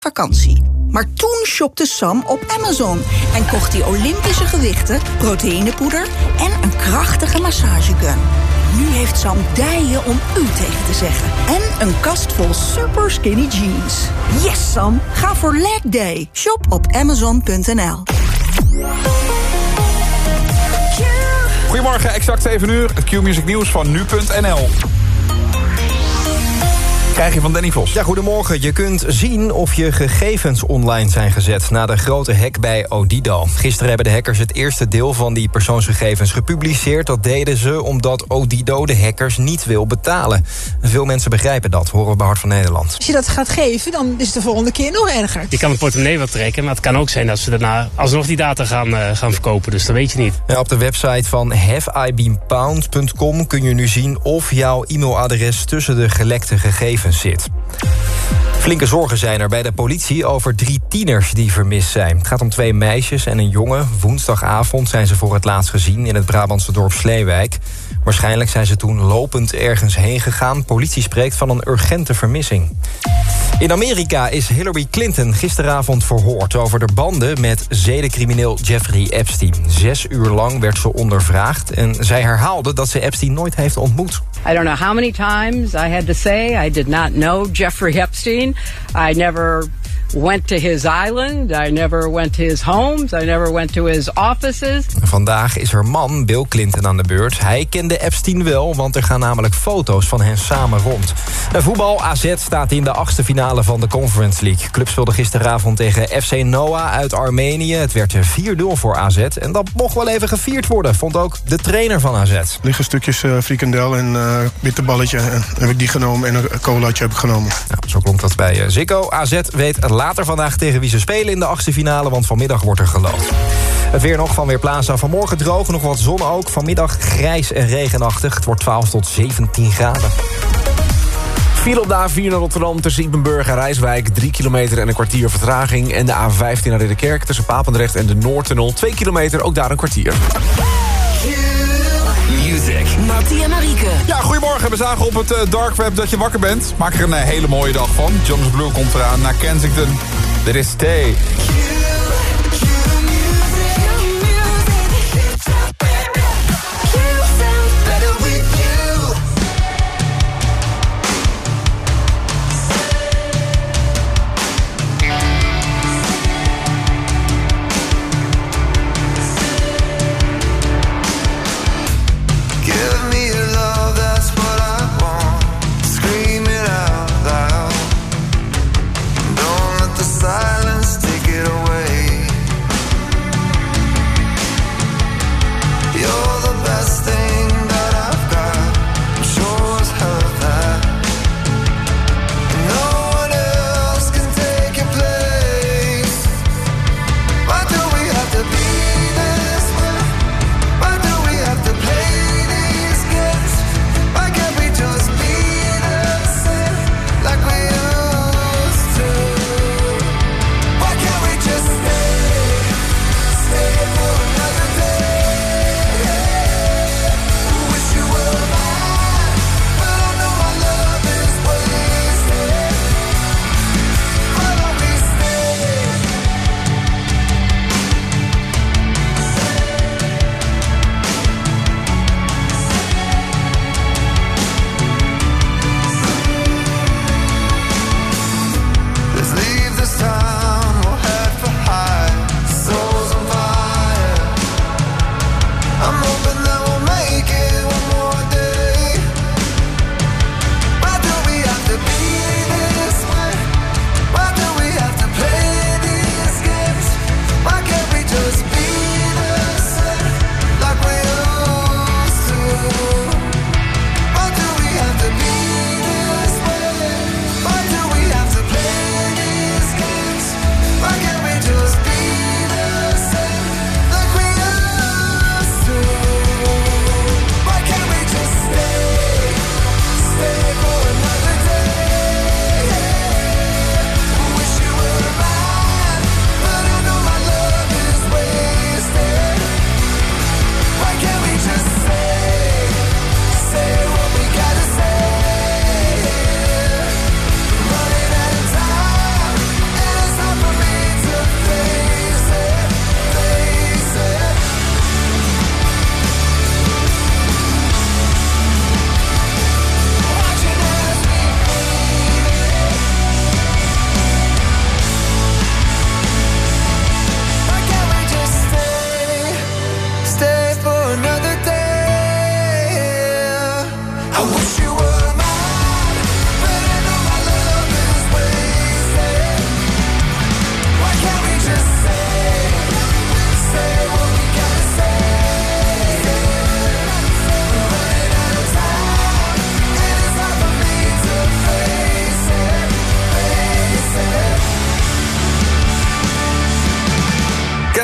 vakantie. Maar toen shopte Sam op Amazon en kocht hij Olympische gewichten, proteïnepoeder en een krachtige massagegun. Nu heeft Sam dijen om u tegen te zeggen. En een kast vol super skinny jeans. Yes, Sam! Ga voor leg day. Shop op amazon.nl. Goedemorgen, exact 7 uur. Het Q-music nieuws van nu.nl. Krijg je van Danny Vos. Ja, goedemorgen. Je kunt zien of je gegevens online zijn gezet... na de grote hack bij Odido. Gisteren hebben de hackers het eerste deel van die persoonsgegevens gepubliceerd. Dat deden ze omdat Odido de hackers niet wil betalen. Veel mensen begrijpen dat, horen we bij Hart van Nederland. Als je dat gaat geven, dan is het de volgende keer nog erger. Je kan het portemonnee wel trekken, maar het kan ook zijn... dat ze daarna alsnog die data gaan, uh, gaan verkopen. Dus dat weet je niet. Ja, op de website van haveibeenpound.com kun je nu zien... of jouw e-mailadres tussen de gelekte gegevens zit. Flinke zorgen zijn er bij de politie over drie tieners die vermist zijn. Het gaat om twee meisjes en een jongen. Woensdagavond zijn ze voor het laatst gezien in het Brabantse dorp Sleewijk. Waarschijnlijk zijn ze toen lopend ergens heen gegaan. Politie spreekt van een urgente vermissing. In Amerika is Hillary Clinton gisteravond verhoord over de banden met zedencrimineel Jeffrey Epstein. Zes uur lang werd ze ondervraagd en zij herhaalde dat ze Epstein nooit heeft ontmoet. I don't know how many times I had to say I did not know Jeffrey Epstein. I never went to his island. I never went to his homes. I never went to his offices. Vandaag is haar man Bill Clinton aan de beurt. Hij kende Epstein wel, want er gaan namelijk foto's van hen samen rond. En voetbal AZ staat in de achtste finale van de Conference League. Club speelde gisteravond tegen FC Noah uit Armenië. Het werd 4-0 voor AZ en dat mocht wel even gevierd worden, vond ook de trainer van AZ. Liggen stukjes uh, frikandel en uh, bitterballetje. En heb ik die genomen en een colaatje heb ik genomen. Nou, zo klonk dat bij uh, Zikko. AZ weet later vandaag tegen wie ze spelen in de achtste finale... want vanmiddag wordt er geloot. Het weer nog van Weerplaza. Vanmorgen droog, nog wat zon ook. Vanmiddag grijs en regenachtig. Het wordt 12 tot 17 graden. Viel op de A4 naar Rotterdam tussen Ippenburg en Rijswijk... 3 kilometer en een kwartier vertraging. En de A15 naar Ridderkerk tussen Papendrecht en de Noordtunnel... 2 kilometer, ook daar een kwartier. Ja, goedemorgen. We zagen op het uh, dark web dat je wakker bent. Maak er een uh, hele mooie dag van. Jonas Blue komt eraan naar Kensington. Dit is Stay.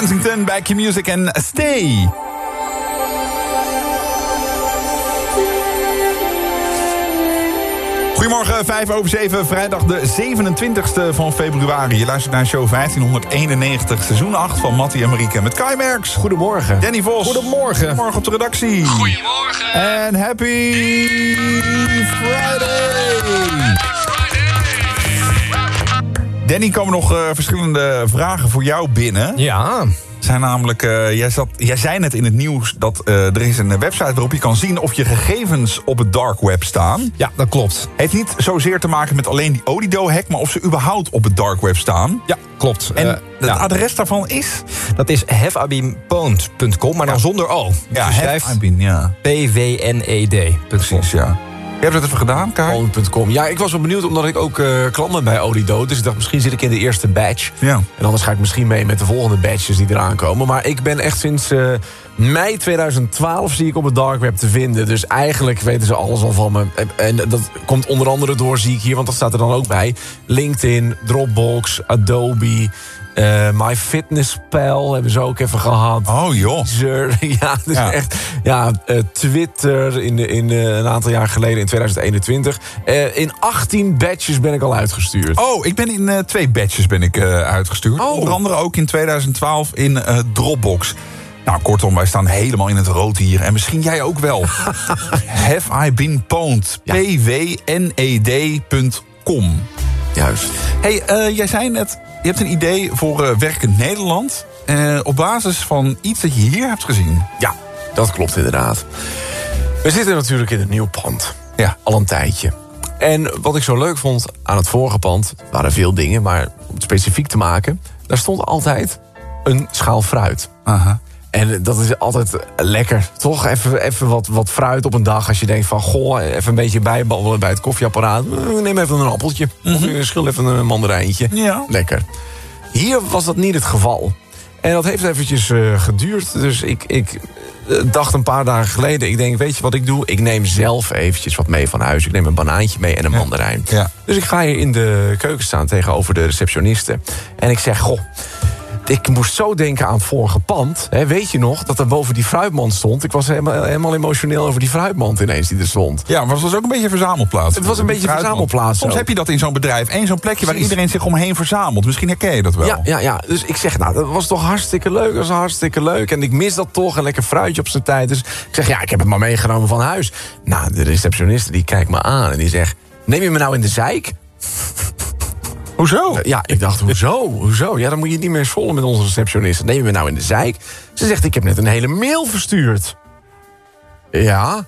Kensington bij Q-Music en Stay. Goedemorgen, 5 over 7, vrijdag de 27e van februari. Je luistert naar show 1591, seizoen 8 van Mattie en Marieke. Met Kai Merks. Goedemorgen. Danny Vos. Goedemorgen. Goedemorgen op de redactie. Goedemorgen. En happy Friday. Danny, komen nog eh, verschillende vragen voor jou binnen. Ja. zijn namelijk, eh, jij, zat, jij zei net in het nieuws dat eh, er is een website waarop je kan zien of je gegevens op het dark web staan. Ja, dat klopt. Heeft niet zozeer te maken met alleen die Odido-hack, maar of ze überhaupt op het dark web staan. Ja, klopt. En het ja, adres daarvan is? dat is hefabimpwned.com, maar dan zonder O. Dus Ja, I been, ja. pwned.com. Precies, ja. Je hebt het even gedaan, Kai? Ja, ik was wel benieuwd omdat ik ook eh klant ben bij Odido. Dus ik dacht, misschien zit ik in de eerste batch. Ja. En anders ga ik misschien mee met de volgende batches die eraan komen. Maar ik ben echt sinds eh, mei 2012 zie ik op het dark web te vinden. Dus eigenlijk weten ze alles al van me. En- En dat komt onder andere door, zie ik hier, want dat staat er dan ook bij. LinkedIn, Dropbox, Adobe, eh MyFitnessPal hebben ze ook even gehad. Oh joh. Deezer. Ja, dus Ja. echt. Ja, eh, Twitter in, in eh, een aantal jaar geleden, in 2021. Eh, in 18 batches ben ik al uitgestuurd. Oh, ik ben in twee batches ben ik, uitgestuurd. Oh. Onder andere ook in 2012 in Dropbox. Nou, kortom, wij staan helemaal in het rood hier. En misschien jij ook wel. Have I been pwned? Ja. pwned.com. Juist. Hey, eh, jij zei net, je hebt een idee voor eh, Werkend Nederland... eh, op basis van iets dat je hier hebt gezien. Ja, dat klopt inderdaad. We zitten natuurlijk in een nieuw pand. Ja. Al een tijdje. En wat ik zo leuk vond aan het vorige pand... waren veel dingen, maar om het specifiek te maken... daar stond altijd een schaal fruit. Aha. En dat is altijd lekker, toch? Even, even wat, wat fruit op een dag als je denkt van... goh, even een beetje bijbabbelen bij het koffieapparaat. Eh, Neem even een appeltje. Of je schil even een mandarijntje. Ja. Lekker. Hier was dat niet het geval. En dat heeft eventjes eh, geduurd. Dus ik, ik eh, dacht een paar dagen geleden... ik denk, weet je wat ik doe? Ik neem zelf eventjes wat mee van huis. Ik neem een banaantje mee en een mandarijn. Ja. Dus ik ga hier in de keuken staan tegenover de receptioniste. En ik zeg, goh, ik moest zo denken aan vorige pand. Weet je nog dat er boven die fruitmand stond? Ik was helemaal, helemaal emotioneel over die fruitmand ineens die er stond. Ja, maar het was ook een beetje een verzamelplaats. Het was een beetje een verzamelplaats Soms heb je dat in zo'n bedrijf. Eén zo'n plekje waar iedereen zich omheen verzamelt. Misschien herken je dat wel. Ja, ja, ja, dus ik zeg, nou, dat was toch hartstikke leuk. Dat was hartstikke leuk. En ik mis dat toch, een lekker fruitje op zijn tijd. Dus ik zeg, ja, ik heb het maar meegenomen van huis. Nou, de receptioniste die kijkt me aan en die zegt... neem je me nou in de zeik? Hoezo? Ja, ik dacht, hoezo? Hoezo? Ja, dan moet je niet meer schollen met onze receptionist. Neem me nou in de zeik? Ze zegt, ik heb net een hele mail verstuurd. Ja,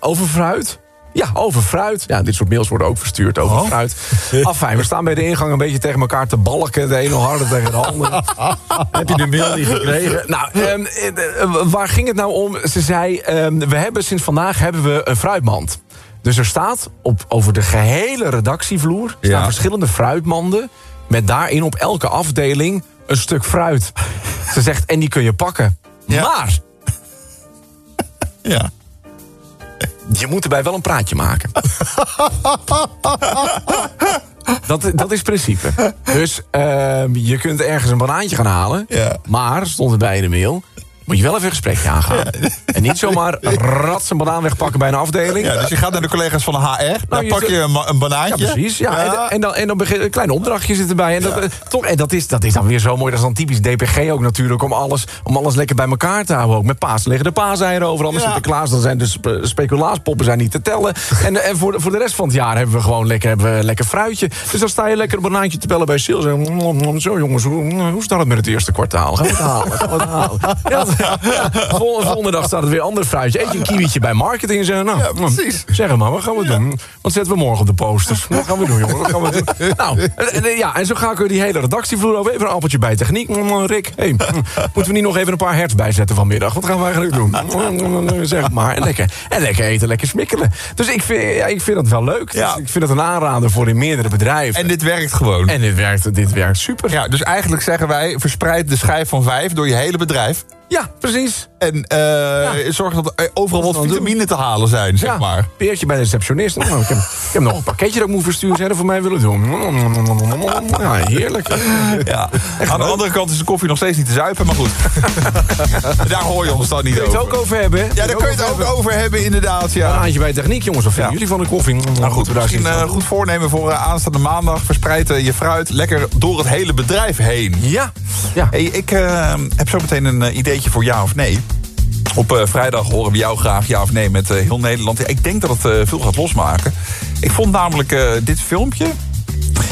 over fruit? Ja, over fruit. Ja, dit soort mails worden ook verstuurd over Oh. fruit. Afijn, we staan bij de ingang een beetje tegen elkaar te balken. De ene harder tegen de andere. Heb je de mail niet gekregen? Nou, ehm, eh, eh, waar ging het nou om? Ze zei, ehm, we hebben sinds vandaag hebben we een fruitmand. Dus er staat op, over de gehele redactievloer... staan Ja. verschillende fruitmanden... met daarin op elke afdeling een stuk fruit. Ze zegt, en die kun je pakken. Ja. Maar Ja. je moet erbij wel een praatje maken. dat, dat is principe. Dus ehm, je kunt ergens een banaantje gaan halen. Ja. Maar, stond erbij in de mail... moet je wel even een gesprekje aangaan. En niet zomaar rats een banaan wegpakken bij een afdeling. Ja, dus je gaat naar de collega's van de HR. Dan Nou, je pak je een, een Ja, banaantje. precies. Ja. En, en dan, en dan begin, een klein opdrachtje zit erbij. En, dat, eh, toch, en dat, is, dat is dan weer zo mooi. Dat is dan typisch DPG ook natuurlijk. Om alles, om alles lekker bij elkaar te houden. Ook met paas liggen de paaseieren overal. Met Ja. Sinterklaas, dan zijn de spe- speculaaspoppen zijn niet te tellen. En, en voor, de, voor de rest van het jaar hebben we gewoon lekker, hebben we lekker fruitje. Dus dan sta je lekker een banaantje te bellen bij Sils. En, mm, zo jongens, hoe, hoe staat het met het eerste kwartaal? Gaan we het halen? Gaan we het halen? Volgende dag staat het weer ander fruitje. Eet je een kiwietje bij marketing en zeggen, nou, Ja, precies. Zeg maar, wat gaan we doen? Wat zetten we morgen op de posters? Wat gaan we doen, jongen? Wat gaan we doen? Nou, ja, en zo ga ik er die hele redactievloer over. Even een appeltje bij techniek. Rick, hey, mm, moeten we niet nog even een paar hertz bijzetten vanmiddag? Wat gaan we eigenlijk doen? Zeg maar. En lekker, en lekker eten, lekker smikkelen. Dus ik vind, ja, ik vind het wel leuk. Ja. Dus ik vind het een aanrader voor in meerdere bedrijven. En dit werkt gewoon. En dit werkt, dit werkt super. ja, dus eigenlijk zeggen wij, verspreid de schijf van vijf door je hele bedrijf. Ja, precies. En eh zorg dat er overal wat vitamine te halen zijn, zeg ja, maar. Peertje bij de receptionist. Nou, ik, heb, ik heb nog een pakketje dat ik moet versturen. Zij voor mij willen doen. Ja, heerlijk. Ja. Aan de andere kant is de koffie nog steeds niet te zuipen, maar goed. daar hoor je ons dan niet Kun je het over. ook over hebben? Ja, daar kun je het ook over hebben, inderdaad. Een Ja. handje bij techniek, jongens. Of vinden Ja. jullie van de koffie? Nou goed, misschien een goed voornemen voor eh, aanstaande maandag. Verspreid eh, je fruit lekker door het hele bedrijf heen. Ja. ja. Hey, ik eh, heb zo meteen een eh, ideetje voor ja of nee. Op eh, vrijdag horen we jou graag ja of nee met eh, heel Nederland. Ja, ik denk dat het eh, veel gaat losmaken. Ik vond namelijk eh, dit filmpje...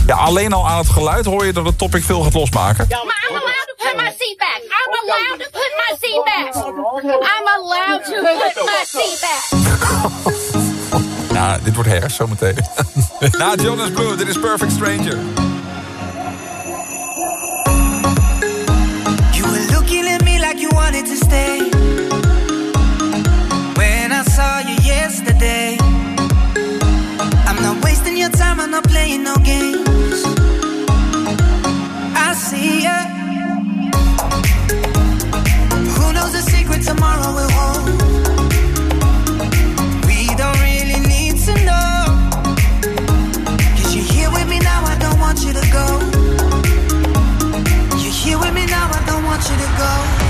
Ja, alleen al aan het geluid hoor je dat het topic veel gaat losmaken. I'm allowed to put my seat back. I'm allowed to put my seat back. I'm allowed to put my seat back. Nou, dit wordt herfst zometeen. Na Jonas Blue, dit is Perfect Stranger. Wanted to stay. When I saw you yesterday, I'm not wasting your time, I'm not playing no games. I see ya. Who knows the secret tomorrow will hold? We don't really need to know. You're here with me now, I don't want you to go. You're here with me now, I don't want you to go.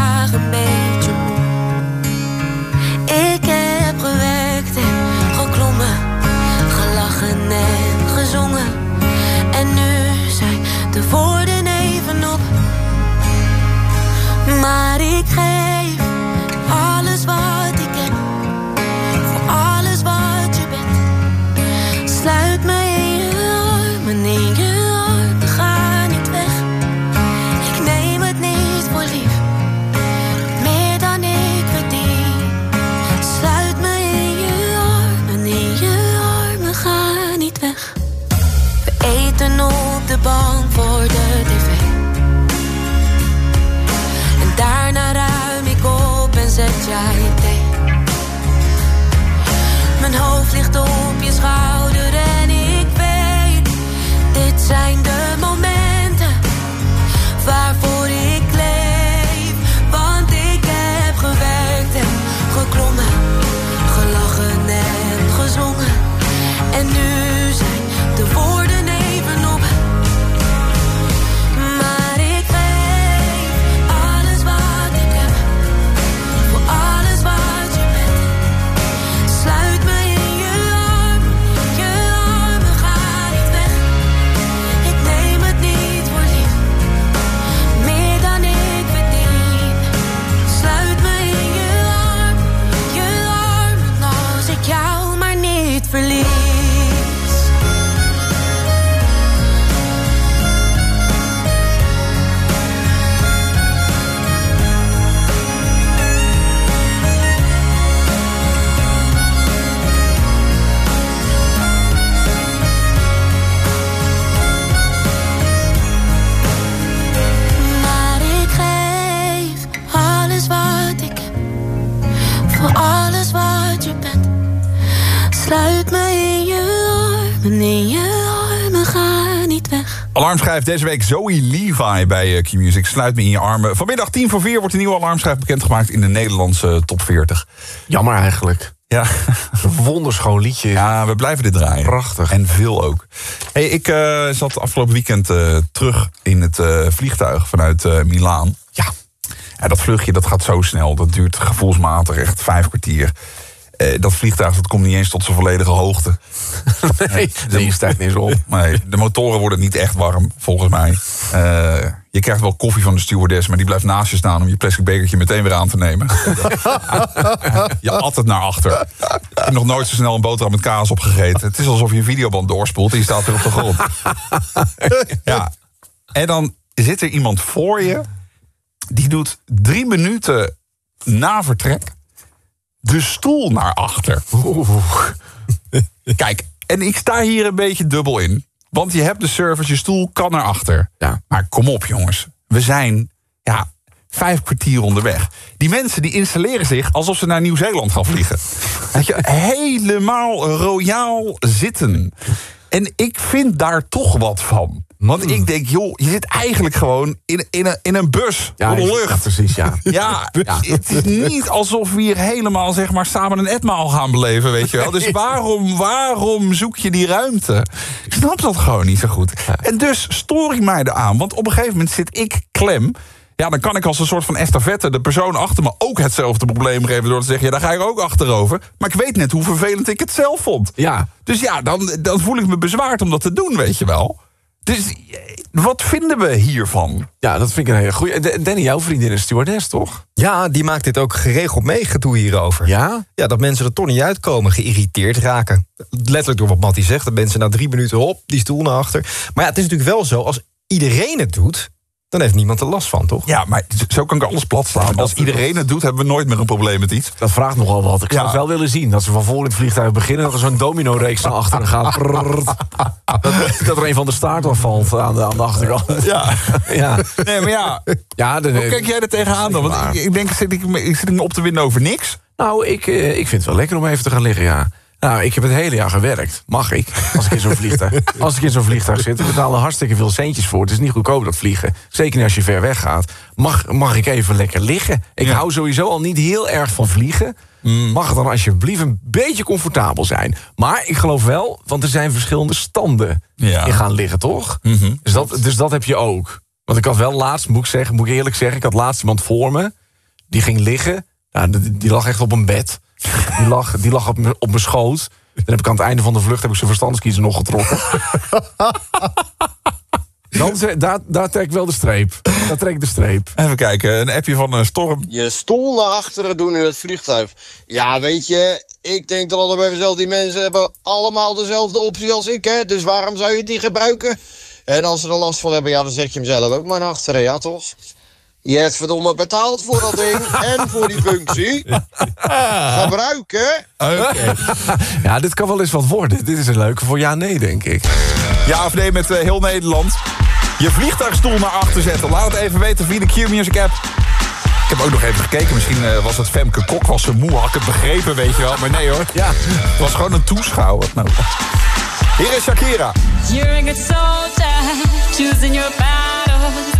Alleen vandaag Alarmschijf deze week Zoe Levi bij eh, Q-Music. Sluit me in je armen. Vanmiddag 10 voor 4 wordt een nieuwe alarmschijf bekendgemaakt... in de Nederlandse top 40. Jammer eigenlijk. Ja. Een wonderschoon liedje. Ja, we blijven dit draaien. Prachtig. En veel ook. Hey, ik eh, zat afgelopen weekend eh, terug in het vliegtuig vanuit Milaan. Ja. ja. Dat vluchtje dat gaat zo snel. Dat duurt gevoelsmatig echt vijf kwartier. Eh, dat vliegtuig dat komt niet eens tot zijn volledige hoogte. Nee, die stijgt niet eens op. Nee, de motoren worden niet echt warm, volgens mij. Eh, je krijgt wel koffie van de stewardess, maar die blijft naast je staan om je plastic bekertje meteen weer aan te nemen. je at het naar achter. Ik heb nog nooit zo snel een boterham met kaas opgegeten. Het is alsof je een videoband doorspoelt en je staat weer op de grond. ja. En dan zit er iemand voor je, die doet drie minuten na vertrek de stoel naar achter. Kijk, en ik sta hier een beetje dubbel in. Want je hebt de service, je stoel kan naar achter. Ja. Maar kom op, jongens. We zijn ja, vijf kwartier onderweg. Die mensen die installeren zich alsof ze naar Nieuw-Zeeland gaan vliegen. Weet je, helemaal royaal zitten. En ik vind daar toch wat van. Want ik denk, joh, je zit eigenlijk gewoon in, in, een, in een bus Ja, door de lucht. ja, precies, ja. Ja, het is niet alsof we hier helemaal zeg maar, samen een etmaal gaan beleven, weet je wel. Dus waarom, waarom zoek je die ruimte? Ik snap dat gewoon niet zo goed. En dus stoor ik mij eraan. Want op een gegeven moment zit ik klem. Ja, dan kan ik als een soort van estafette de persoon achter me ook hetzelfde probleem geven... door te zeggen, ja, daar ga ik ook achterover. Maar ik weet net hoe vervelend ik het zelf vond. Ja. Dus ja, dan, dan voel ik me bezwaard om dat te doen, weet je wel. Dus eh, wat vinden we hiervan? Ja, dat vind ik een hele goeie. Danny, jouw vriendin is stewardess, toch? Ja, die maakt dit ook geregeld mee, gedoe hierover. Ja? Ja, dat mensen er toch niet uitkomen, geïrriteerd raken. Letterlijk door wat Mattie zegt, dat mensen na drie minuten op, die stoel naar achter. Maar ja, het is natuurlijk wel zo, als iedereen het doet, dan heeft niemand er last van, toch? Ja, maar zo kan ik alles plat slaan. Als iedereen het doet, hebben we nooit meer een probleem met iets. Dat vraagt nogal wat. Ik zou Ja. het wel willen zien. Dat ze van voor in het vliegtuig beginnen... dat er zo'n domino-reeks naar achteren gaat. Dat, dat er een van de staart afvalt aan de, aan de achterkant. Ja. ja. Nee, maar ja, Ja, de, hoe kijk jij er tegenaan dan? Want ik, ik denk, zit ik, ik zit me op te winnen over niks? Nou, ik, eh, ik vind het wel lekker om even te gaan liggen, ja. Nou, ik heb het hele jaar gewerkt. Mag ik? Als ik in zo'n vliegtuig, als ik in zo'n vliegtuig zit. Ik betaal er hartstikke veel centjes voor. Het is niet goedkoop dat vliegen. Zeker niet als je ver weg gaat. Mag, mag ik even lekker liggen? Ik Ja. hou sowieso al niet heel erg van vliegen. Mag het dan alsjeblieft een beetje comfortabel zijn? Maar ik geloof wel, want er zijn verschillende standen Ja. in gaan liggen, toch? dus, dat, dus dat heb je ook. Want ik had wel laatst, moet ik, zeggen, moet ik eerlijk zeggen... ik had laatst iemand voor me, die ging liggen. Nou, die lag echt op een bed. Die lag, die lag op, mijn- op mijn schoot. Dan heb ik aan het einde van de vlucht heb ik zijn verstandskiezer nog getrokken. Dan, daar, daar trek ik wel de streep. Daar trek ik de streep. Even kijken, een appje van een Storm. Je stoel naar achteren doen in het vliegtuig. Ja, weet je, ik denk dat altijd bij mezelf, die mensen hebben allemaal dezelfde optie als ik, hè. Dus waarom zou je die gebruiken? En als ze er last van hebben, ja, dan zet je hem zelf ook maar naar achteren, ja toch? Je hebt verdomme betaald voor dat ding en voor die functie. Gebruiken. Oké. Ja, dit kan wel eens wat worden. Dit is een leuke voor ja-nee, denk ik. Ja of nee met eh, heel Nederland. Je vliegtuigstoel naar achter zetten. Laat het even weten via de Q-Music app. Ik heb heb ook nog even gekeken. Misschien eh, was het Femke Kok, was ze moe, had ik het begrepen, weet je wel. Maar nee hoor, ja. het was gewoon een toeschouwer. Nou. Hier is Shakira. You're a good soldier, choosing your battle.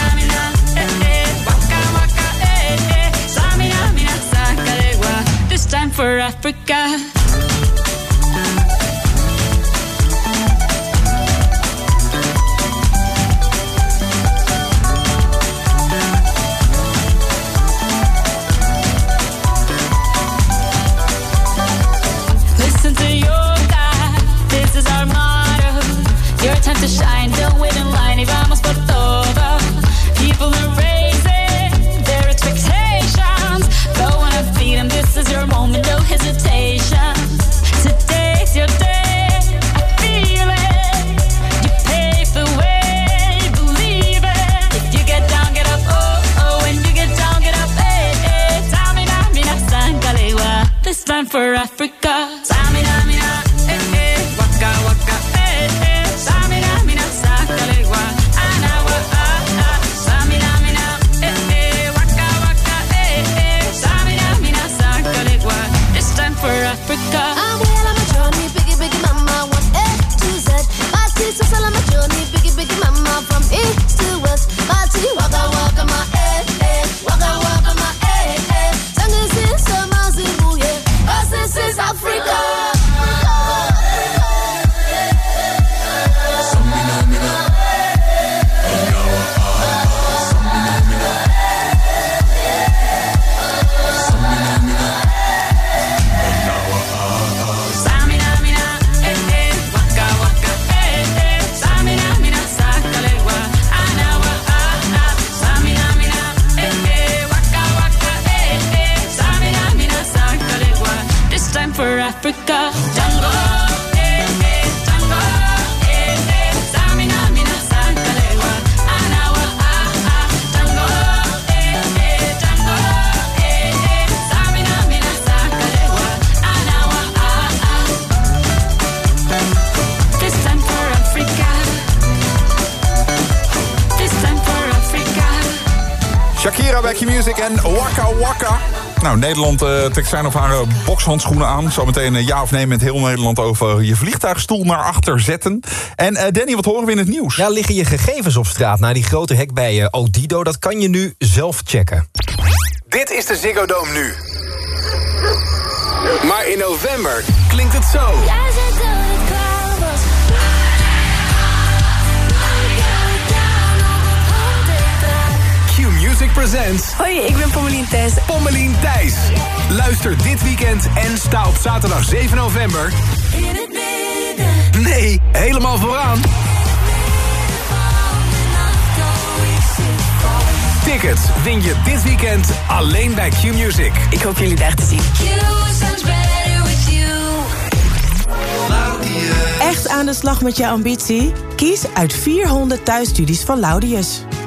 for Africa. Listen to your God, this is our motto. Your time to shine, for Africa. Nederland uh, trekt zijn of haar eh, bokshandschoenen aan. Zometeen een ja of nee met heel Nederland over je vliegtuigstoel naar achter zetten. En eh, Danny, wat horen we in het nieuws? Ja, liggen je gegevens op straat na die grote hack bij eh, Odido? Dat kan je nu zelf checken. Dit is de Ziggo Dome nu. Maar in november klinkt het zo. Presents... Hoi, ik ben Pommelien Thijs. Pommelien Thijs. Luister dit weekend en sta op zaterdag 7 november... In het midden. Nee, helemaal vooraan. Tickets win je dit weekend alleen bij Q-Music. Ik hoop jullie daar te zien. Echt aan de slag met je ambitie? Kies uit 400 thuisstudies van Laudius.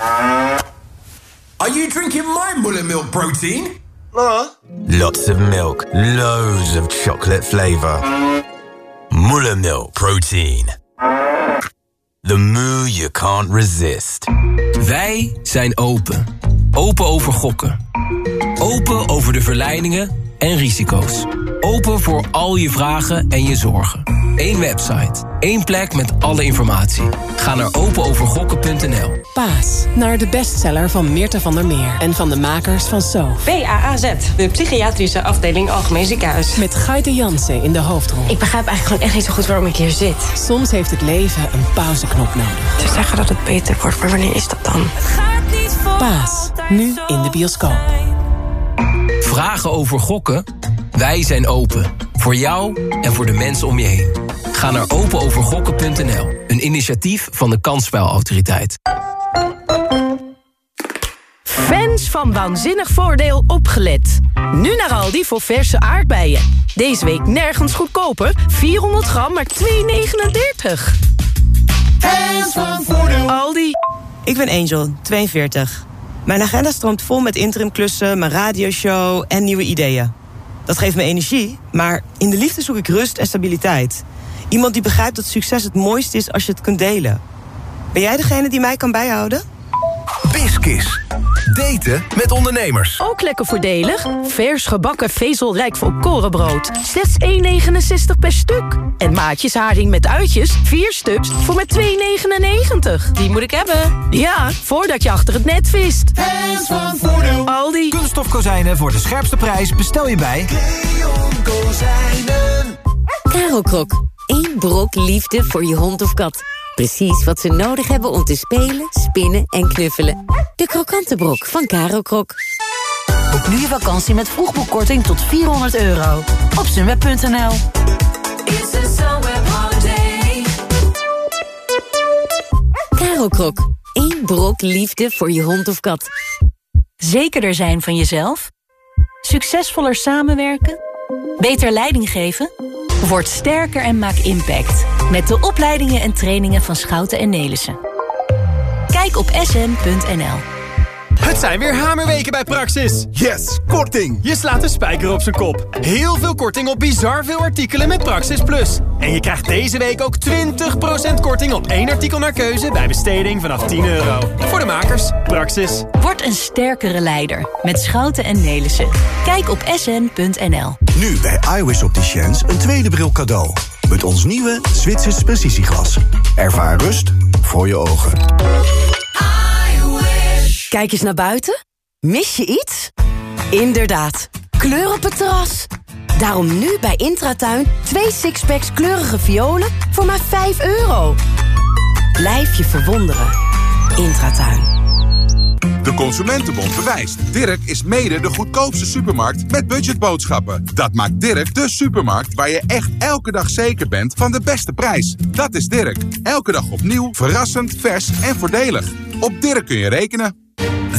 Are you drinking my mullet milk protein? Lots of milk, loads of chocolate flavor. Muller milk protein. The moo you can't resist. Wij zijn open. Open over gokken. Open over de verleidingen en risico's. Open voor al je vragen en je zorgen. Eén website, één plek met alle informatie. Ga naar openovergokken.nl. Paas, naar de bestseller van Meerte van der Meer en van de makers van So. PAAZ, de psychiatrische afdeling Algemeen Ziekenhuis. Met Gaite Jansen in de hoofdrol. Ik begrijp eigenlijk gewoon echt niet zo goed waarom ik hier zit. Soms heeft het leven een pauzeknop nodig. Ze zeggen dat het beter wordt, maar wanneer is dat dan? Paas, nu in de bioscoop. Vragen over gokken? Wij zijn open. Voor jou en voor de mensen om je heen. Ga naar openovergokken.nl. Een initiatief van de Kansspelautoriteit. Fans van Waanzinnig Voordeel opgelet. Nu naar Aldi voor verse aardbeien. Deze week nergens goedkoper. 400 gram, maar 2,39. Fans van Voordeel. Aldi. Ik ben Angel, 42. Mijn agenda stroomt vol met interimklussen, mijn radioshow en nieuwe ideeën. Dat geeft me energie, maar in de liefde zoek ik rust en stabiliteit. Iemand die begrijpt dat succes het mooist is als je het kunt delen. Ben jij degene die mij kan bijhouden? Biskis. Daten met ondernemers. Ook lekker voordelig. Vers gebakken vezelrijk volkorenbrood. Slechts 1,69 per stuk. En maatjes haring met uitjes. 4 stuks voor maar 2,99. Die moet ik hebben. Ja, voordat je achter het net vist. Fans van Voordeel. Aldi. Kunststof kozijnen voor de scherpste prijs bestel je bij... Karel Krok. Eén brok liefde voor je hond of kat. Precies wat ze nodig hebben om te spelen, spinnen en knuffelen. De krokante brok van Karel Krok. Boek nu je vakantie met vroegboekkorting tot 400 euro. Op sunweb.nl Karel Krok. Eén brok liefde voor je hond of kat. Zekerder zijn van jezelf? Succesvoller samenwerken? Beter leiding geven? Word sterker en maak impact. Met de opleidingen en trainingen van Schouten en Nelissen. Kijk op sn.nl. Het zijn weer hamerweken bij Praxis. Yes, korting. Je slaat de spijker op zijn kop. Heel veel korting op bizar veel artikelen met Praxis Plus. En je krijgt deze week ook 20% korting op één artikel naar keuze... bij besteding vanaf 10 euro. Voor de makers, Praxis. Word een sterkere leider met Schouten en Nelissen. Kijk op sn.nl. Nu bij iWis Opticians een tweede bril cadeau. Met ons nieuwe Zwitsers precisieglas. Ervaar rust voor je ogen. Kijk eens naar buiten. Mis je iets? Inderdaad, kleur op het terras. Daarom nu bij Intratuin twee sixpacks kleurige violen voor maar 5 euro. Blijf je verwonderen. Intratuin. De Consumentenbond bewijst. Dirk is mede de goedkoopste supermarkt met budgetboodschappen. Dat maakt Dirk de supermarkt waar je echt elke dag zeker bent van de beste prijs. Dat is Dirk. Elke dag opnieuw, verrassend, vers en voordelig. Op Dirk kun je rekenen.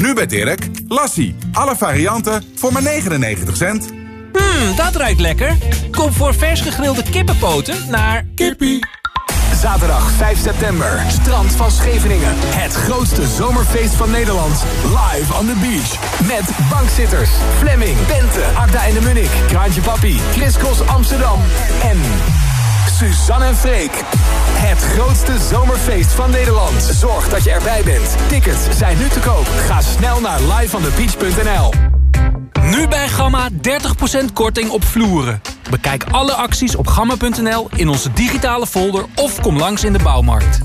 Nu bij Dirk, Lassie. Alle varianten voor maar 99 cent. Hmm, dat ruikt lekker. Kom voor vers gegrilde kippenpoten naar... Kippie. Zaterdag 5 september. Strand van Scheveningen. Het grootste zomerfeest van Nederland. Live on the beach. Met bankzitters. Fleming, Bente, Agda en de Munnik. Kraantje Papi, Chris Cross Amsterdam. En Suzanne en Freek. Het grootste zomerfeest van Nederland. Zorg dat je erbij bent. Tickets zijn nu te koop. Ga snel naar liveonthebeach.nl. Nu bij Gamma 30% korting op vloeren. Bekijk alle acties op gamma.nl in onze digitale folder of kom langs in de bouwmarkt.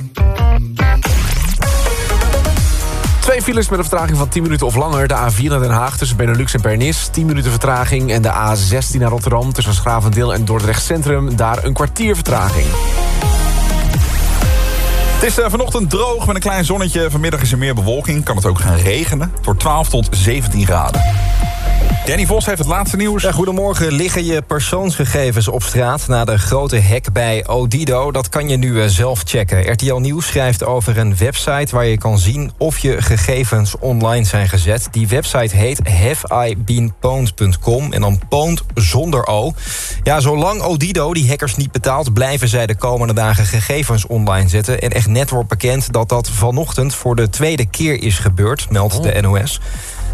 Twee files met een vertraging van 10 minuten of langer. De A4 naar Den Haag tussen Benelux en Pernis. 10 minuten vertraging. En de A16 naar Rotterdam tussen Schravendeel en Dordrecht Centrum. Daar een kwartier vertraging. Het is eh, vanochtend droog met een klein zonnetje. Vanmiddag is er meer bewolking. Kan het ook gaan regenen. Wordt 12 tot 17 graden. Danny Vos heeft het laatste nieuws. Ja, goedemorgen. Liggen je persoonsgegevens op straat na de grote hack bij Odido? Dat kan je nu eh, zelf checken. RTL Nieuws schrijft over een website waar je kan zien of je gegevens online zijn gezet. Die website heet haveibeenpwned.com en dan pwned zonder O. Ja, zolang Odido die hackers niet betaalt, blijven zij de komende dagen gegevens online zetten. En echt net wordt bekend dat dat vanochtend voor de tweede keer is gebeurd, meldt de NOS.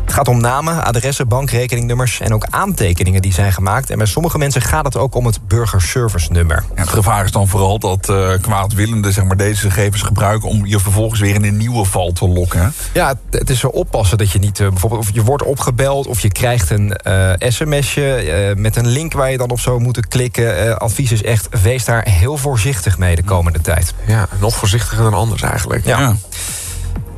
Het gaat om namen, adressen, bankrekeningnummers en ook aantekeningen die zijn gemaakt. En bij sommige mensen gaat het ook om het burgerservice-nummer. Ja, het gevaar is dan vooral dat eh kwaadwillenden zeg maar, deze gegevens gebruiken... om je vervolgens weer in een nieuwe val te lokken. hè? Ja, het- het is zo oppassen dat je niet eh, bijvoorbeeld... of je wordt opgebeld of je krijgt een eh, sms'je eh, met een link waar je dan op zou moeten klikken. Eh, advies is echt, wees daar heel voorzichtig mee de komende tijd. Ja, nog voorzichtiger dan anders eigenlijk. Ja.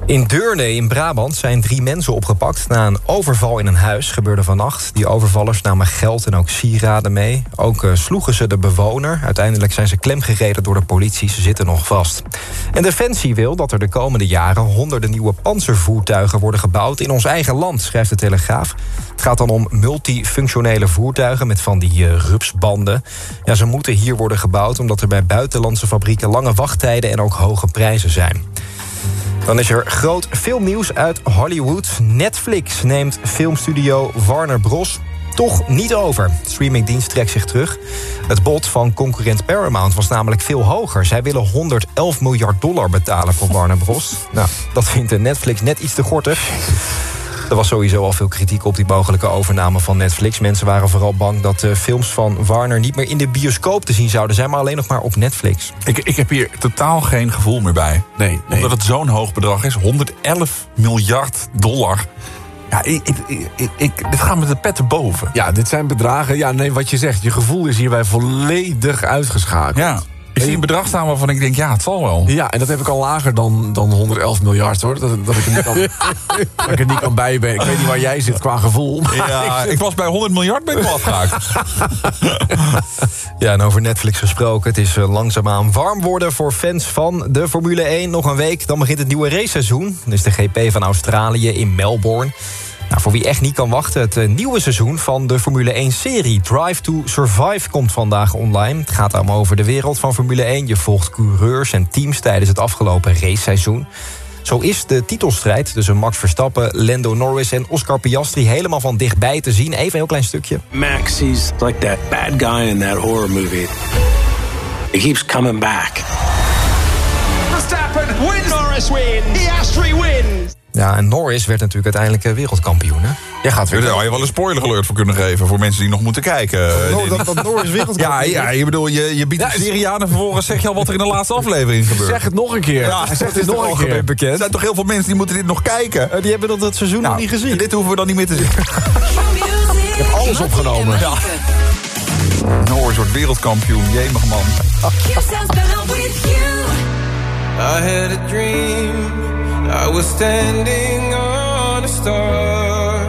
In Deurne in Brabant zijn drie mensen opgepakt... na een overval in een huis, gebeurde vannacht. Die overvallers namen geld en ook sieraden mee. Ook eh, sloegen ze de bewoner. Uiteindelijk zijn ze klemgereden door de politie. Ze zitten nog vast. En Defensie wil dat er de komende jaren... honderden nieuwe panzervoertuigen worden gebouwd in ons eigen land... schrijft de Telegraaf. Het gaat dan om multifunctionele voertuigen... met van die eh, rupsbanden. Ja, ze moeten hier worden gebouwd... omdat er bij buitenlandse fabrieken lange wachttijden... en ook hoge prijzen zijn. Dan is er groot filmnieuws uit Hollywood. Netflix neemt filmstudio Warner Bros. toch niet over. Streamingdienst trekt zich terug. Het bod van concurrent Paramount was namelijk veel hoger. Zij willen 111 miljard dollar betalen voor Warner Bros. Nou, dat vindt de Netflix net iets te gortig. Er was sowieso al veel kritiek op die mogelijke overname van Netflix. Mensen waren vooral bang dat de films van Warner niet meer in de bioscoop te zien zouden zijn, maar alleen nog maar op Netflix. Ik, ik heb hier totaal geen gevoel meer bij. Nee, Omdat het zo'n hoog bedrag is. 111 miljard dollar. Ja, ik, ik, ik, ik- ik- dit gaat met de pet te boven. Ja, dit zijn bedragen. Ja, nee, wat je zegt. Je gevoel is hierbij volledig uitgeschakeld. Ja. Ik zie een bedrag staan waarvan ik denk, ja, het zal wel. Ja, en dat heb ik al lager dan, dan 111 miljard, hoor. Dat, dat, ik er niet kan, dat ik er niet kan bij ben. Ik weet niet waar jij zit qua gevoel. Ja, ik- ik was bij 100 miljard ben ik wel afgehaakt. Ja, en over Netflix gesproken. Het is eh, langzaamaan warm worden voor fans van de Formule 1. Nog een week, dan begint het nieuwe raceseizoen. Dus de GP van Australië in Melbourne. Nou, voor wie echt niet kan wachten, het eh, nieuwe seizoen van de Formule 1-serie... Drive to Survive komt vandaag online. Het gaat allemaal over de wereld van Formule 1. Je volgt coureurs en teams tijdens het afgelopen raceseizoen. Zo is de titelstrijd tussen Max Verstappen, Lando Norris en Oscar Piastri... helemaal van dichtbij te zien. Even een heel klein stukje. Max, he's like that bad guy in that horror movie. He keeps coming back. Verstappen, win Norris win. Piastri wins. Ja, en Norris werd natuurlijk uiteindelijk eh, wereldkampioen, hè? Jij gaat weer. Daar had je wel een spoiler alert voor kunnen geven voor mensen die nog moeten kijken. Oh, dat- dat Norris wereldkampioen Ja, ja, je bedoel, je, je biedt de serie aan en vervolgens zeg je al wat er in de laatste aflevering gebeurt. Zeg het nog een keer. Ja, Zeg het nog een keer. bekend. Er zijn toch heel veel mensen die moeten dit nog kijken. Eh, die hebben dat het seizoen nog niet gezien. Dit hoeven we dan niet meer te zien. Ik heb alles opgenomen. Ja. Norris wordt wereldkampioen, jemig man. I had a dream. I was standing on a star.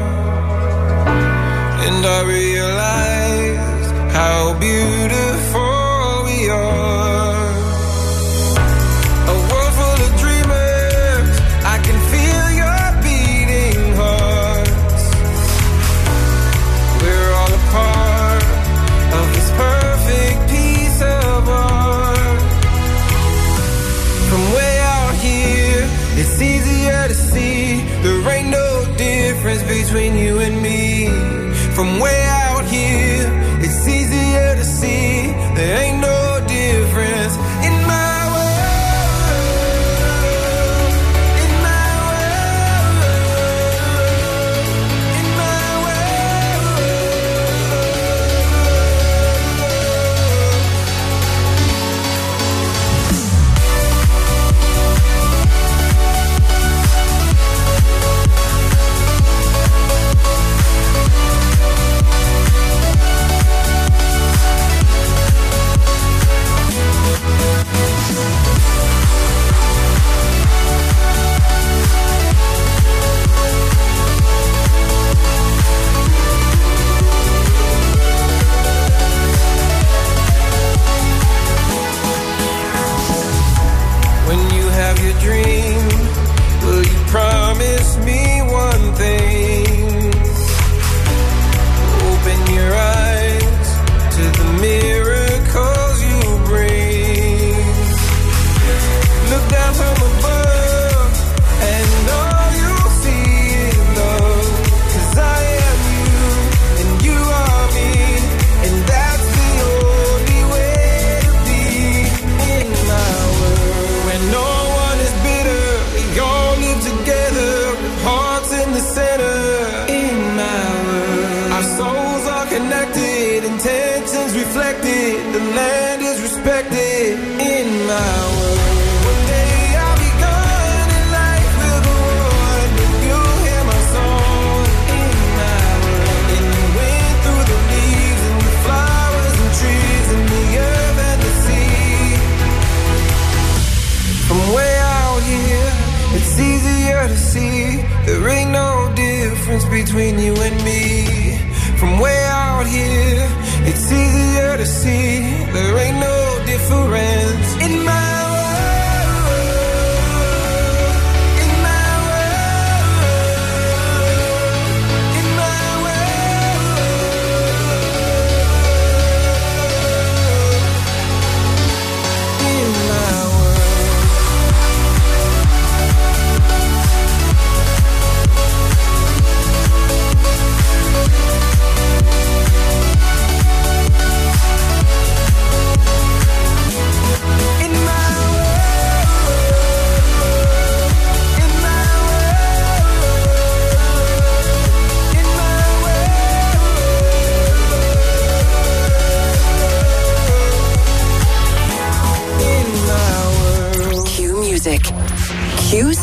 And I realized how beautiful in my world. Our souls are connected, intentions reflected. The land. between you and me. From way out here, it's easier to see.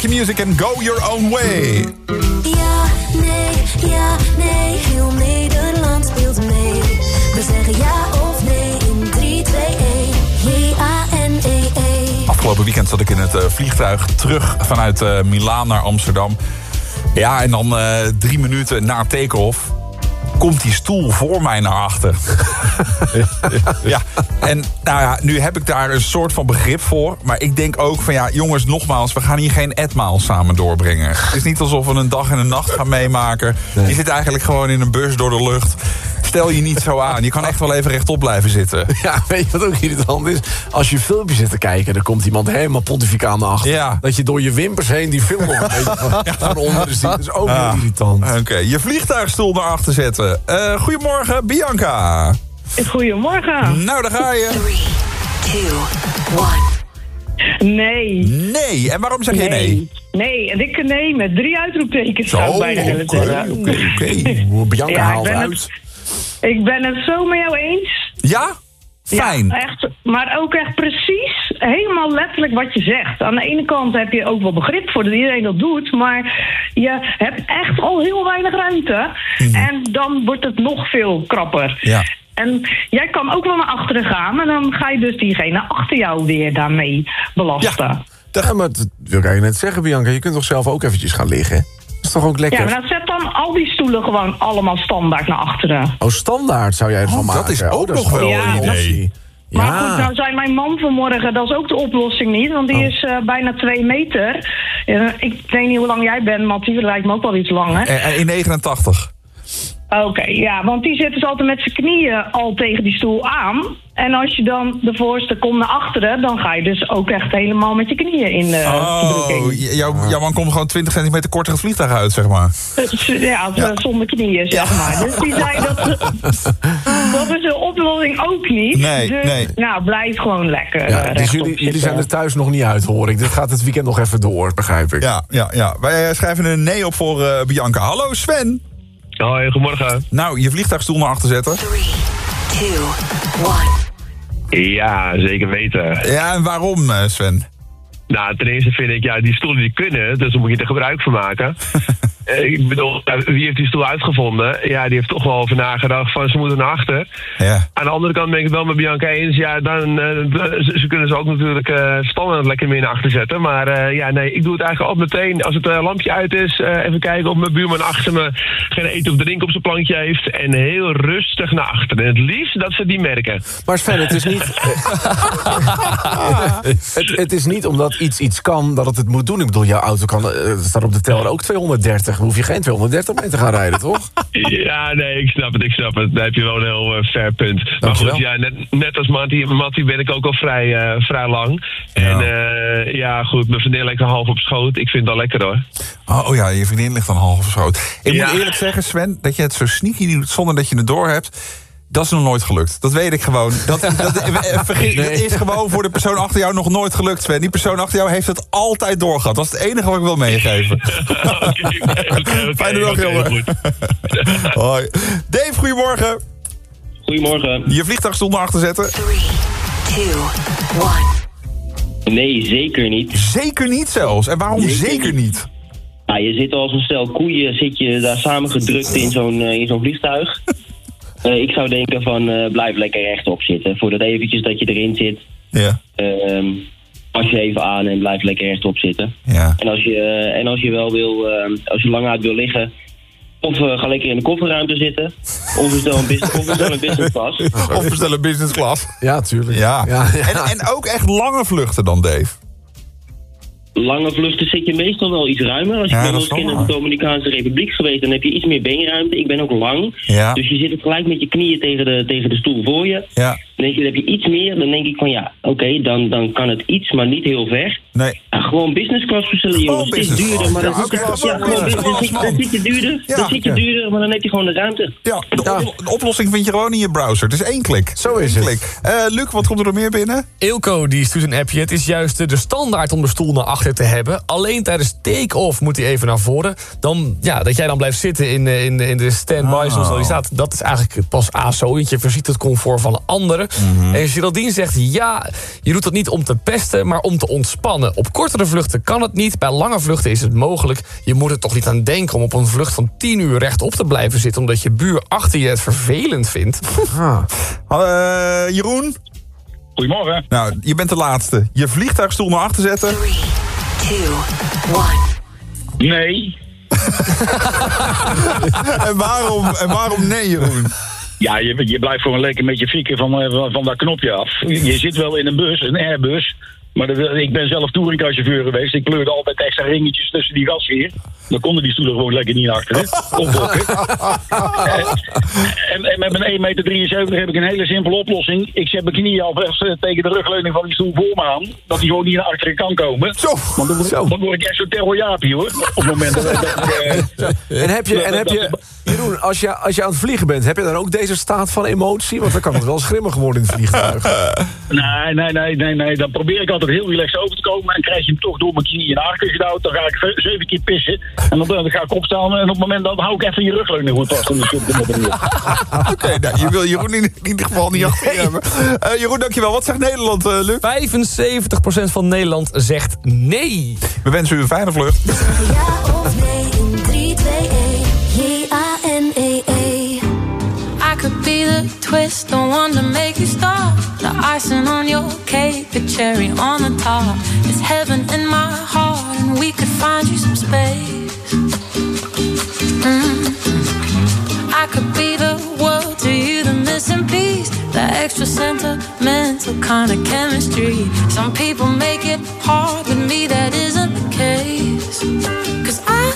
Like Your Music and Go Your Own Way. Ja, nee, ja, nee, heel Nederland speelt mee. We zeggen ja of nee in 3, 2, 1, J-A-N-E-E. Afgelopen weekend zat ik in het eh, vliegtuig terug vanuit eh, Milaan naar Amsterdam. Ja, en dan uh, drie minuten na take-off komt die stoel voor mij naar achter. ja, en nou ja, nu heb ik daar een soort van begrip voor. Maar ik denk ook van ja, jongens, nogmaals, we gaan hier geen etmaal samen doorbrengen. Het is niet alsof we een dag en een nacht gaan meemaken. Je zit eigenlijk gewoon in een bus door de lucht. Stel je niet zo aan. Je kan echt wel even rechtop blijven zitten. Ja, weet je wat ook irritant is? Als je filmpjes zit te kijken, dan komt iemand helemaal pontificaal naar achter. Ja. Dat je door je wimpers heen die film nog een beetje van, van onderen ziet. Dat is ook Ah. heel irritant. Oké, je vliegtuigstoel naar achter zetten. Eh, goedemorgen, Bianca. Goedemorgen. Nou, daar ga je. 3, 2, 1. Nee. Nee, en waarom zeg je nee? Nee, een dikke nee met drie uitroeptekens Zo, zou ik bijna willen oké, zeggen. oké, oké. Bianca Ja, haalt uit. het- Ik ben het zo met jou eens. Ja? Fijn. Ja, echt, maar ook echt precies, helemaal letterlijk wat je zegt. Aan de ene kant heb je ook wel begrip voor dat iedereen dat doet, maar je hebt echt al heel weinig ruimte. En dan wordt het nog veel krapper. Ja. En jij kan ook wel naar achteren gaan en dan ga je dus diegene achter jou weer daarmee belasten. Ja, maar dat wil ik eigenlijk net zeggen, Bianca. Je kunt toch zelf ook eventjes gaan liggen? Dat is toch ook lekker? Ja, maar dan zet dan al die stoelen gewoon allemaal standaard naar achteren. Oh, standaard zou jij ervan Oh, maken. dat is Oh, ook dat nog wel een idee. Maar goed, nou zei mijn man vanmorgen, dat is ook de oplossing niet. Want die Oh. is eh, bijna twee meter. Eh, ik weet niet hoe lang jij bent, Mattie. Dat lijkt me ook wel iets langer. En in 89. Oké, ja, want die zit dus altijd met zijn knieën al tegen die stoel aan. En als je dan de voorste komt naar achteren... dan ga je dus ook echt helemaal met je knieën in de Oh, verdrukking. j- jouw, jouw man komt gewoon 20 centimeter korter het vliegtuig uit, zeg maar. Ja, z- zonder knieën, zeg maar. Dus die zei dat... dat is de oplossing ook niet. Nee, dus, nee. nou, blijf gewoon lekker Ja, eh, dus jullie, jullie zijn er thuis nog niet uit, hoor ik. Dit gaat het weekend nog even door, begrijp ik. Ja, ja, ja. Wij eh, schrijven een nee op voor eh, Bianca. Hallo Sven. Hoi, goedemorgen. Nou, je vliegtuigstoel naar achter zetten. 2, 1. Ja, zeker weten. Ja, en waarom eh, Sven? Nou, ten eerste vind ik, ja, die stoelen die kunnen, dus daar moet je er gebruik van maken. Eh, ik bedoel, ja, wie heeft die stoel uitgevonden? Ja, die heeft toch wel over nagedacht van ze moeten naar achter. Ja. Aan de andere kant ben ik het wel met Bianca eens. Ja, dan eh, ze, ze kunnen ze ook natuurlijk eh standaard lekker meer naar achter zetten. Maar eh, ja, nee, ik doe het eigenlijk altijd meteen. Als het eh, lampje uit is, eh, even kijken of mijn buurman achter me geen eten of drinken op zijn plankje heeft. En heel rustig naar achter. En het liefst dat ze die merken. Maar Sven, het is niet... het, het is niet omdat iets iets kan dat het het moet doen. Ik bedoel, jouw auto kan, eh, het staat op de teller ook 230. Dan hoef je geen 230 mee te gaan rijden, toch? Ja, nee, ik snap het, ik snap het. Daar heb je wel een heel eh, fair punt. Maar goed, ja, net, net als Mattie, Mattie ben ik ook al vrij, eh, vrij lang. En eh, ja, goed, mijn vriendin lijkt er half op schoot. Ik vind het wel lekker hoor. Oh, oh ja, je vriendin ligt dan half of zo. Ik Ja. moet eerlijk zeggen, Sven, dat je het zo sneaky doet zonder dat je het door hebt. Dat is nog nooit gelukt. Dat weet ik gewoon. Dat, dat, is gewoon voor de persoon achter jou nog nooit gelukt, Sven. Die persoon achter jou heeft het altijd doorgehad. Dat is het enige wat ik wil meegeven. Fijne dag, jongen. Hoi. Dave, goedemorgen. Goedemorgen. Je vliegtuigstoel naar achter zetten. 2, 1. Nee, zeker niet. Zeker niet zelfs. En waarom zeker niet? Ja, je zit als een stel koeien, zit je daar samengedrukt in zo'n eh, in zo'n vliegtuig. Eh, ik zou denken van eh, blijf lekker rechtop zitten. Voordat eventjes dat je erin zit. Ja. Ehm, als je even aan en blijf lekker rechtop zitten. Ja. En als je, eh, en als je wel wil, eh, als je lang uit wil liggen. Of eh, ga lekker in de kofferruimte zitten. Of bestel een, bus- of bestel een business class. Of bestellen business class. Ja, tuurlijk. Ja. Ja, ja. En, en ook echt lange vluchten dan, Dave. Lange vluchten zit je meestal wel iets ruimer. Als je Ja, wel eens in de Dominicaanse Republiek geweest, dan heb je iets meer beenruimte. Ik ben ook lang. Ja. Dus je zit ook gelijk met je knieën tegen de, tegen de stoel voor je. Ja. Dan denk je, dan heb je iets meer. Dan denk ik van ja, oké, dan, dan kan het iets, maar niet heel ver. Nee. Ja, gewoon business class bestellen, jongens. Het is duurder, maar dan zit je, duurder. Ja. Dan zit je duurder, maar dan heb je gewoon de ruimte. Ja, de, op- de oplossing vind je gewoon in je browser. Het is één klik. Zo is Eén het. Klik. Eh, Luc, wat komt er nog meer binnen? Ilko die stuurt een appje. Het is juist de standaard om de stoel naar achter te hebben. Alleen tijdens take-off moet hij even naar voren. Dan, ja, dat jij dan blijft zitten in, de- in, de- in de standby Oh. zoals dat die staat. Dat is eigenlijk pas ASO. Want je voorziet het comfort van anderen. Mhm. En Geraldine zegt ja, je doet dat niet om te pesten, maar om te ontspannen. Op kortere vluchten kan het niet. Bij lange vluchten is het mogelijk. Je moet er toch niet aan denken om op een vlucht van 10 uur rechtop te blijven zitten. Omdat je buur achter je het vervelend vindt. Eh, Jeroen? Goedemorgen. Nou, je bent de laatste. Je vliegtuigstoel naar achter zetten. Nee. en, waarom, en waarom nee, Jeroen? Ja, je, je blijft gewoon lekker met je fikken van, eh, van, van dat knopje af. Je zit wel in een bus, een Airbus. Maar dat, ik ben zelf touringcarchauffeur geweest. Ik pleurde altijd extra ringetjes tussen die gasheer. Dan konden die stoelen gewoon lekker niet naar achteren. En, en met mijn 1,73 meter heb ik een hele simpele oplossing. Ik zet mijn knieën alvast eh, tegen de rugleuning van die stoel voor me aan. Dat die gewoon niet naar achteren kan komen. Want dan, word- dan word ik echt zo'n terrorjaapie hoor. Op het moment dat, eh, En heb je, en heb je Jeroen, als je, als je aan het vliegen bent, heb je dan ook deze staat van emotie? Want dan kan het wel schimmig worden in het vliegtuig. Nee, nee, nee, nee, nee. Dan probeer ik altijd heel relaxed over te komen. En krijg je hem toch door mijn knieën naar achter gedouwd. Dan ga ik ve- zeven keer pissen. En dan, dan ga ik opstaan. En op het moment dat hou ik even je rugleuning goed vast. Oké, nou, je wil Jeroen in, in ieder geval niet achter je hebben. Eh, Jeroen, dankjewel. Wat zegt Nederland, eh Luc? 75% van Nederland zegt nee. We wensen u een fijne vlucht. Of nee in 3, 2, 1. J-A-N-E-E. I could be the twist, the one to make you stop. Icing on your cake, the cherry on the top. It's heaven in my heart, and we could find you some space. Mm. I could be the world to you, the missing piece, the extra sentimental kind of chemistry. Some people make it hard, but me, that isn't the case. Cause I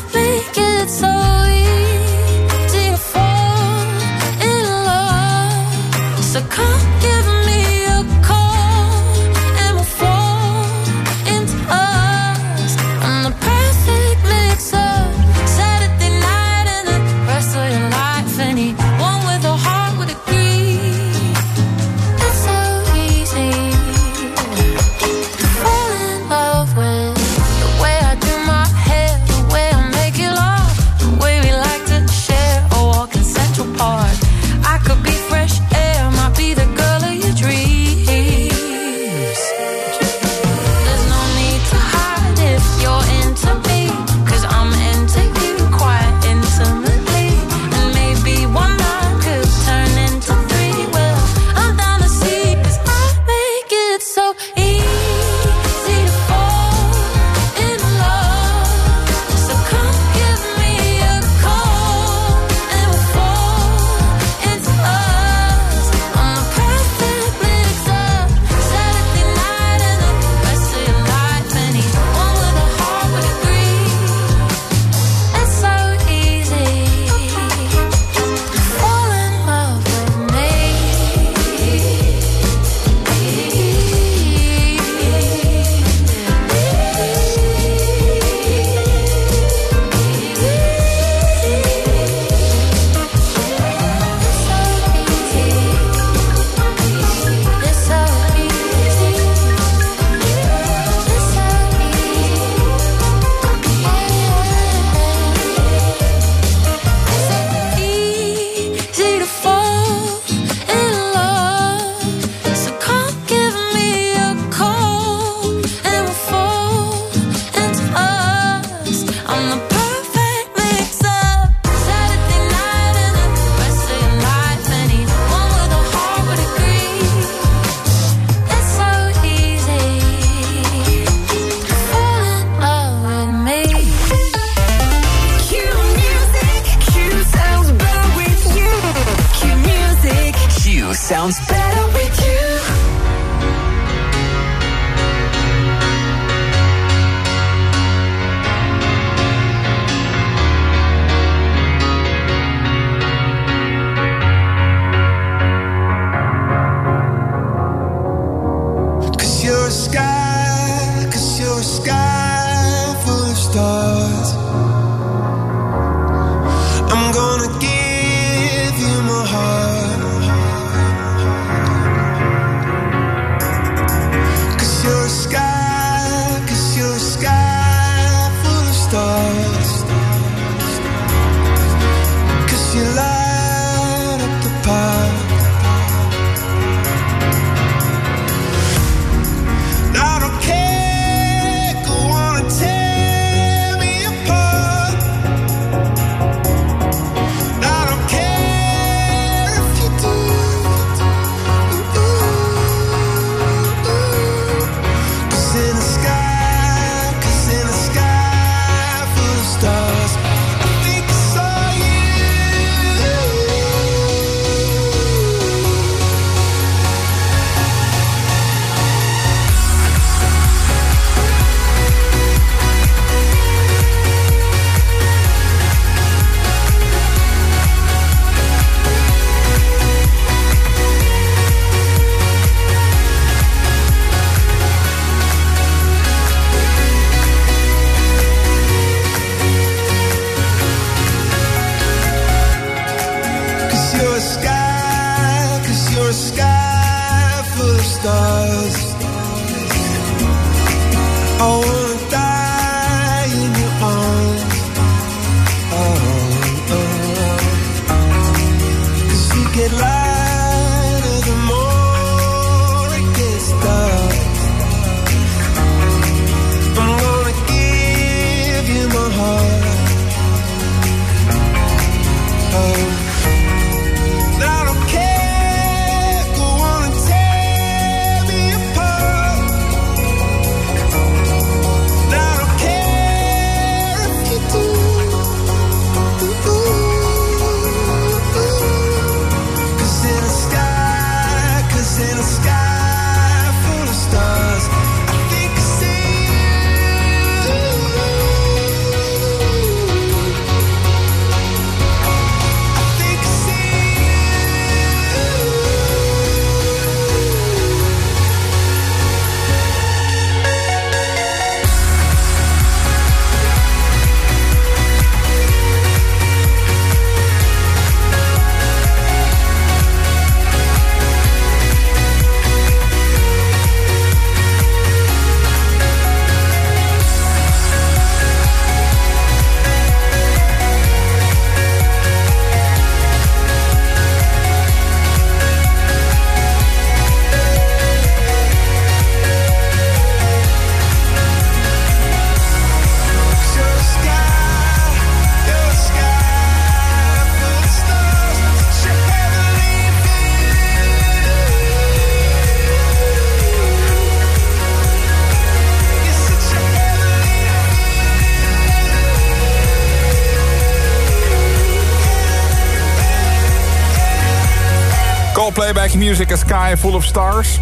Sky Full of Stars.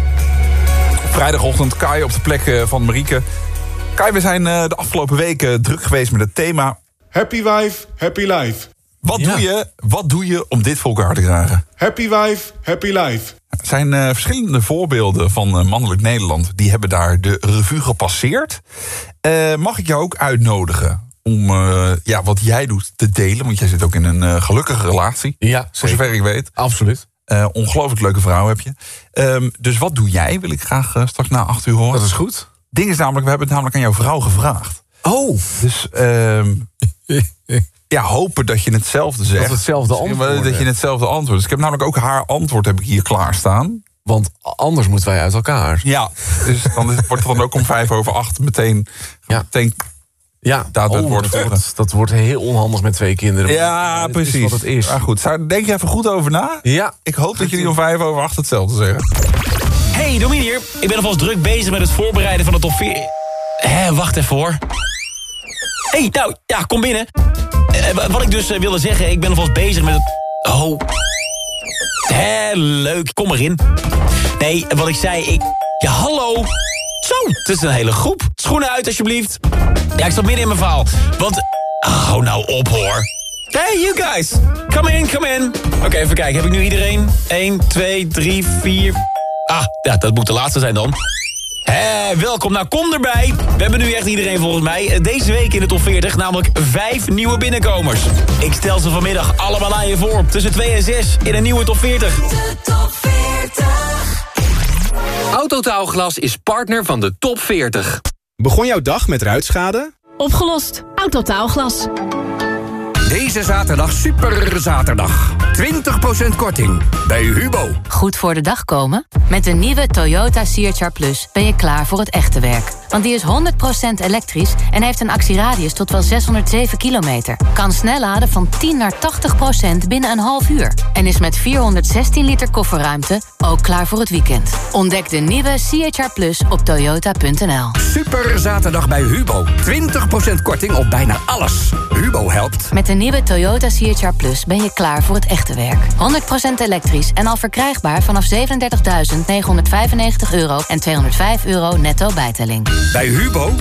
Vrijdagochtend Kai op de plek eh, van Marieke. Kai, we zijn eh, de afgelopen weken druk geweest met het thema... Happy wife, happy life. Wat, doe, je, wat doe je om dit voor elkaar te krijgen? Happy wife, happy life. Er zijn eh, verschillende voorbeelden van eh, mannelijk Nederland. Die hebben daar de revue gepasseerd. Eh, mag ik jou ook uitnodigen om eh, ja, wat jij doet te delen? Want jij zit ook in een eh, gelukkige relatie. Ja, voor zover ik weet. Absoluut. Eh, ongelooflijk leuke vrouw heb je. Ehm, dus wat doe jij? Wil ik graag eh, straks na acht uur horen. Dat is goed. Ding is namelijk, we hebben het namelijk aan jouw vrouw gevraagd. Oh. Dus ehm, ja, hopen dat je hetzelfde zegt. Dat hetzelfde antwoord Dat je hetzelfde antwoord. Dus ik heb namelijk ook haar antwoord heb ik hier klaarstaan. Want anders moeten wij uit elkaar. Ja, dus dan wordt het dan ook om vijf over acht meteen... meteen Ja, het oh, dat, volgen. wordt, dat wordt heel onhandig met twee kinderen. Ja, Het is precies. wat het is. Maar goed, zou- denk je even goed over na? Ja. Ik hoop dat jullie om vijf over acht hetzelfde zeggen. Hey, Domin hier. Ik ben alvast druk bezig met het voorbereiden van de top 4. Hé, wacht even hoor. hey, nou, ja, kom binnen. Eh, wa- wat ik dus eh, wilde zeggen, ik ben alvast bezig met het... Oh. Hé, leuk, kom erin. Nee, wat ik zei, ik... Ja, hallo. Het is een hele groep. Schoenen uit, alsjeblieft. Ja, ik zat midden in mijn verhaal. Want... Oh, nou op, hoor. Hey, you guys. Come in, come in. Oké, even kijken. Heb ik nu iedereen? 1, 2, 3, 4... Ah, ja, dat moet de laatste zijn dan. Hé, welkom. Nou, kom erbij. We hebben nu echt iedereen volgens mij. Eh, Deze week in de top 40 namelijk vijf nieuwe binnenkomers. Ik stel ze vanmiddag allemaal aan je voor. Tussen 2 en 6 in een nieuwe top 40. Autotaalglas is partner van de top 40. Begon jouw dag met ruitschade? Opgelost. Autotaalglas. Deze zaterdag super zaterdag. 20% korting bij Hubo. Goed voor de dag komen? Met de nieuwe Toyota CHR Plus ben je klaar voor het echte werk. Want die is 100% elektrisch en heeft een actieradius tot wel 607 kilometer. Kan snel laden van 10 naar 80% binnen een half uur. En is met 416 liter kofferruimte ook klaar voor het weekend. Ontdek de nieuwe CHR Plus op toyota.nl. Super zaterdag bij Hubo. 20% korting op bijna alles. Hubo helpt. Met de nieuwe Toyota CHR Plus ben je klaar voor het echte werk. 100% elektrisch en al verkrijgbaar vanaf 37.995 euro en 205 euro netto bijtelling. Bij Hubo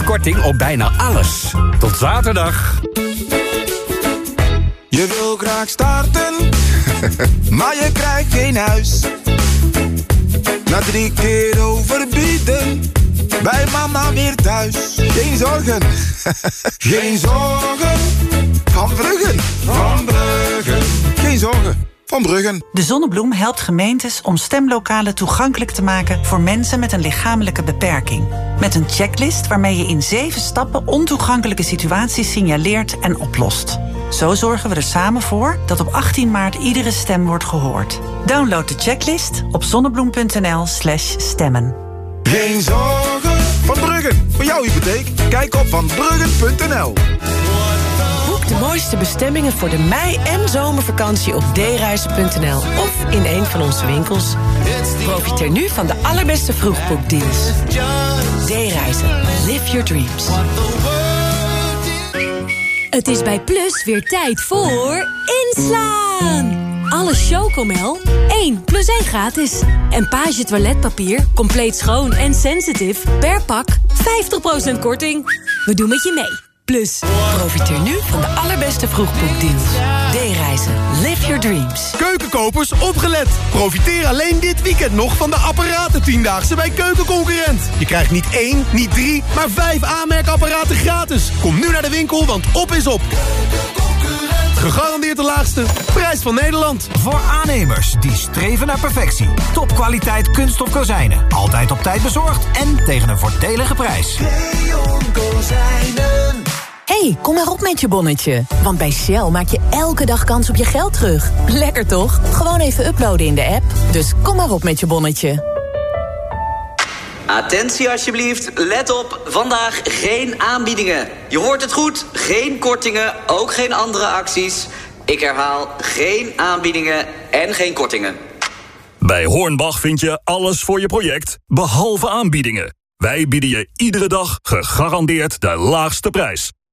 20% korting op bijna alles. Tot zaterdag. Je wil graag starten, maar je krijgt geen huis. Na drie keer overbieden, bij mama weer thuis. Geen zorgen, geen zorgen. Van Bruggen. De Zonnebloem helpt gemeentes om stemlokalen toegankelijk te maken voor mensen met een lichamelijke beperking. Met een checklist waarmee je in zeven stappen ontoegankelijke situaties signaleert en oplost. Zo zorgen we er samen voor dat op 18 maart iedere stem wordt gehoord. Download de checklist op zonnebloem.nl/slash stemmen. Geen zorgen, van Bruggen. Voor jouw hypotheek, kijk op vanbruggen.nl. De mooiste bestemmingen voor de mei- en zomervakantie op dereizen.nl of in een van onze winkels. Profiteer nu van de allerbeste vroegboekdeals. D-reizen. Live your dreams. Het is bij Plus weer tijd voor inslaan. Alle Chocomel 1 plus 1 gratis. En Page toiletpapier, compleet schoon en sensitive per pak 50% korting. We doen met je mee. Plus. Profiteer nu van de allerbeste vroegboekdeals. D-reizen. Live your dreams. Keukenkopers, opgelet! Profiteer alleen dit weekend nog van de apparaten Tiendaagse bij Keukenconcurrent. Je krijgt niet één, niet drie, maar vijf aanmerkapparaten gratis. Kom nu naar de winkel, want op is op. Gegarandeerd de laagste prijs van Nederland. Voor aannemers die streven naar perfectie. Topkwaliteit kunststof kozijnen. Altijd op tijd bezorgd en tegen een voordelige prijs. Hey, kom maar op met je bonnetje. Want bij Shell maak je elke dag kans op je geld terug. Lekker toch? Gewoon even uploaden in de app. Dus kom maar op met je bonnetje. Attentie alsjeblieft, let op, vandaag geen aanbiedingen. Je hoort het goed, geen kortingen, ook geen andere acties. Ik herhaal, geen aanbiedingen en geen kortingen. Bij Hornbach vind je alles voor je project, behalve aanbiedingen. Wij bieden je iedere dag gegarandeerd de laagste prijs.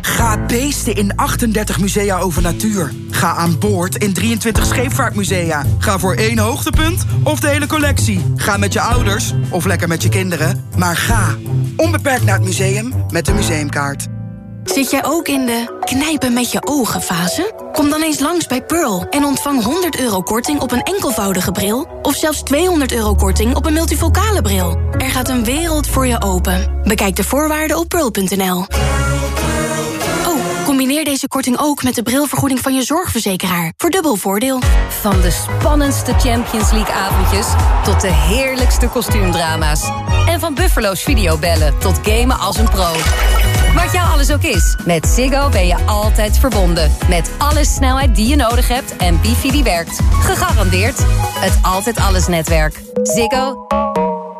Ga beesten in 38 musea over natuur. Ga aan boord in 23 scheepvaartmusea. Ga voor één hoogtepunt of de hele collectie. Ga met je ouders of lekker met je kinderen. Maar ga onbeperkt naar het museum met de museumkaart. Zit jij ook in de knijpen met je ogen fase? Kom dan eens langs bij Pearl en ontvang 100 euro korting op een enkelvoudige bril... of zelfs 200 euro korting op een multifocale bril. Er gaat een wereld voor je open. Bekijk de voorwaarden op pearl.nl. Combineer deze korting ook met de brilvergoeding van je zorgverzekeraar... voor dubbel voordeel. Van de spannendste Champions League-avondjes tot de heerlijkste kostuumdrama's. En van Buffalo's videobellen tot gamen als een pro. Wat jou alles ook is, met Ziggo ben je altijd verbonden. Met alle snelheid die je nodig hebt en wifi die werkt. Gegarandeerd het Altijd Alles netwerk. Ziggo.